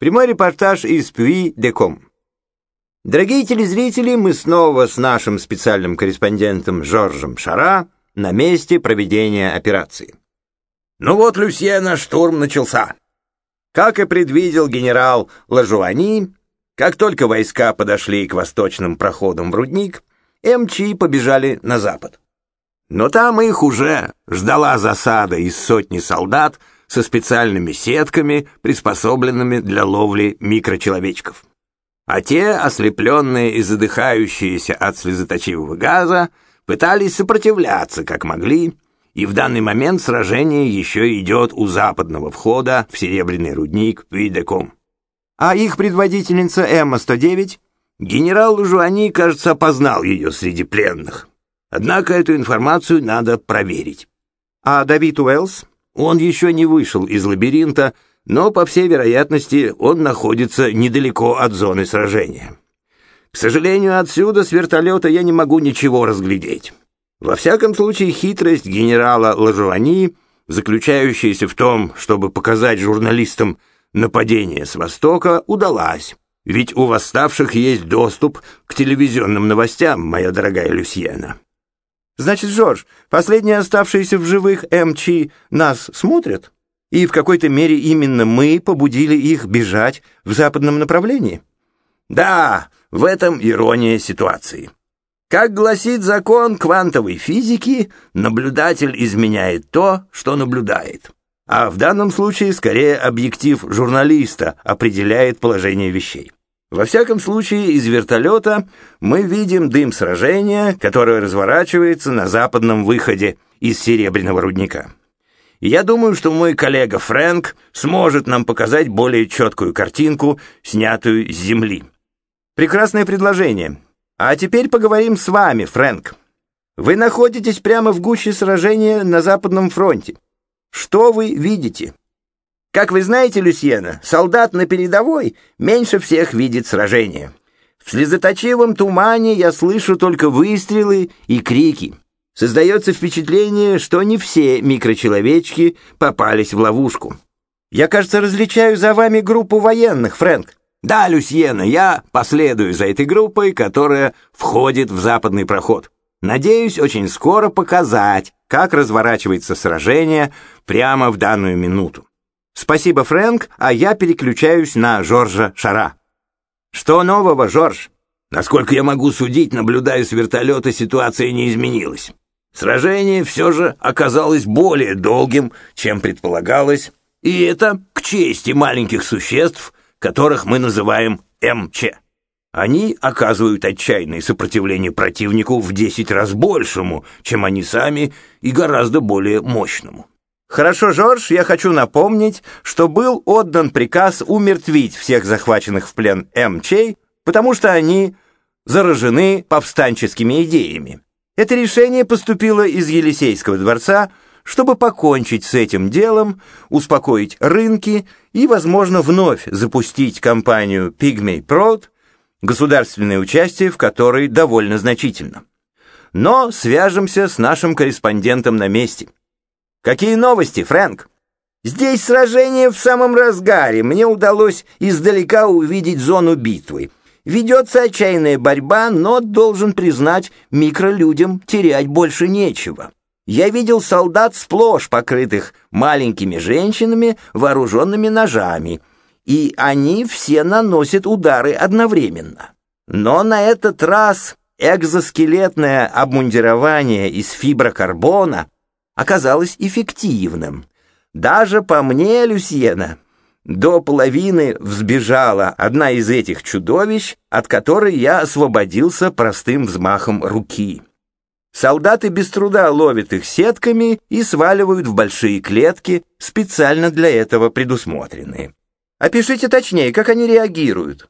Прямой репортаж из Пюи-де-Ком. Дорогие телезрители, мы снова с нашим специальным корреспондентом Жоржем Шара на месте проведения операции. Ну вот, Люсьена, штурм начался. Как и предвидел генерал Лажуани, как только войска подошли к восточным проходам в рудник, МЧ побежали на запад. Но там их уже ждала засада из сотни солдат, со специальными сетками, приспособленными для ловли микрочеловечков. А те, ослепленные и задыхающиеся от слезоточивого газа, пытались сопротивляться как могли, и в данный момент сражение еще идет у западного входа в серебряный рудник Пюидеком. А их предводительница Эмма-109, генерал Жуани, кажется, опознал ее среди пленных. Однако эту информацию надо проверить. А Давид Уэллс? Он еще не вышел из лабиринта, но, по всей вероятности, он находится недалеко от зоны сражения. К сожалению, отсюда с вертолета я не могу ничего разглядеть. Во всяком случае, хитрость генерала Лажуани, заключающаяся в том, чтобы показать журналистам нападение с Востока, удалась. Ведь у восставших есть доступ к телевизионным новостям, моя дорогая Люсьена. Значит, Жорж, последние оставшиеся в живых МЧ нас смотрят? И в какой-то мере именно мы побудили их бежать в западном направлении? Да, в этом ирония ситуации. Как гласит закон квантовой физики, наблюдатель изменяет то, что наблюдает. А в данном случае скорее объектив журналиста определяет положение вещей. Во всяком случае, из вертолета мы видим дым сражения, которое разворачивается на западном выходе из Серебряного рудника. Я думаю, что мой коллега Фрэнк сможет нам показать более четкую картинку, снятую с земли. Прекрасное предложение. А теперь поговорим с вами, Фрэнк. Вы находитесь прямо в гуще сражения на Западном фронте. Что вы видите? Как вы знаете, Люсьена, солдат на передовой меньше всех видит сражения. В слезоточивом тумане я слышу только выстрелы и крики. Создается впечатление, что не все микрочеловечки попались в ловушку. Я, кажется, различаю за вами группу военных, Фрэнк. Да, Люсьена, я последую за этой группой, которая входит в западный проход. Надеюсь очень скоро показать, как разворачивается сражение прямо в данную минуту. Спасибо, Фрэнк, а я переключаюсь на Жоржа Шара. Что нового, Жорж? Насколько я могу судить, наблюдая с вертолета, ситуация не изменилась. Сражение все же оказалось более долгим, чем предполагалось, и это к чести маленьких существ, которых мы называем МЧ. Они оказывают отчаянное сопротивление противнику в 10 раз большему, чем они сами, и гораздо более мощному. Хорошо, Жорж, я хочу напомнить, что был отдан приказ умертвить всех захваченных в плен МЧ, потому что они заражены повстанческими идеями. Это решение поступило из Елисейского дворца, чтобы покончить с этим делом, успокоить рынки и, возможно, вновь запустить компанию Pygmy Prod, государственное участие в которой довольно значительно. Но свяжемся с нашим корреспондентом на месте – Какие новости, Фрэнк? Здесь сражение в самом разгаре. Мне удалось издалека увидеть зону битвы. Ведется отчаянная борьба, но, должен признать, микролюдям терять больше нечего. Я видел солдат сплошь покрытых маленькими женщинами, вооруженными ножами, и они все наносят удары одновременно. Но на этот раз экзоскелетное обмундирование из фиброкарбона оказалось эффективным. Даже по мне, Люсьена, до половины взбежала одна из этих чудовищ, от которой я освободился простым взмахом руки. Солдаты без труда ловят их сетками и сваливают в большие клетки, специально для этого предусмотренные. Опишите точнее, как они реагируют.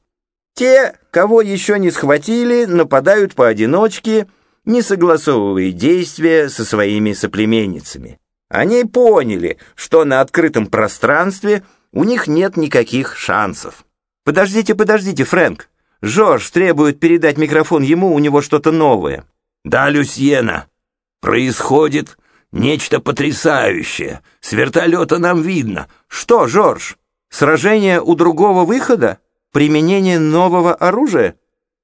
Те, кого еще не схватили, нападают поодиночке – не согласовывая действия со своими соплеменницами. Они поняли, что на открытом пространстве у них нет никаких шансов. «Подождите, подождите, Фрэнк. Жорж требует передать микрофон ему, у него что-то новое». «Да, Люсьена, происходит нечто потрясающее. С вертолета нам видно. Что, Жорж?» Сражение у другого выхода? Применение нового оружия?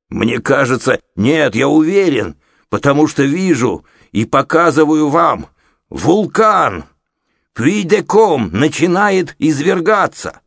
Мне кажется, нет, я уверен, потому что вижу и показываю вам. Вулкан! Пуидеком начинает извергаться.